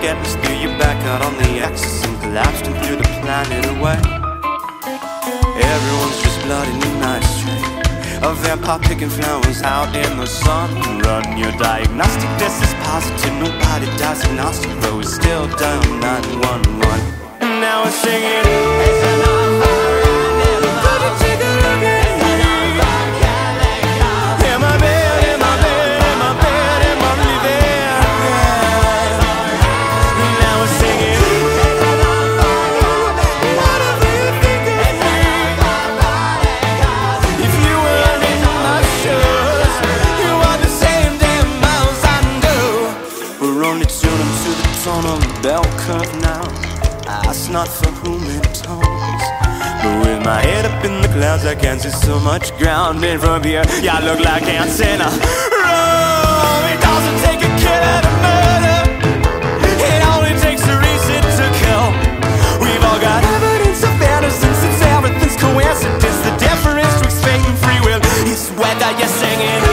blackout on the axis and collapsed and threw the planet away. Everyone's just blood in a nice train. A vampire picking flowers out in the sun. Run your diagnostic test is positive. Nobody dies agnostic, but we're still down 911. And now we're singing. Curve now. Ask not for whom it tones. But with my head up in the clouds, I can't see so much ground. And from here, I look like a room. It doesn't take a killer to murder. It only takes a reason to kill. We've all got evidence of innocence since everything's coincidence. The difference betwixt fate and free will is whether you're singing.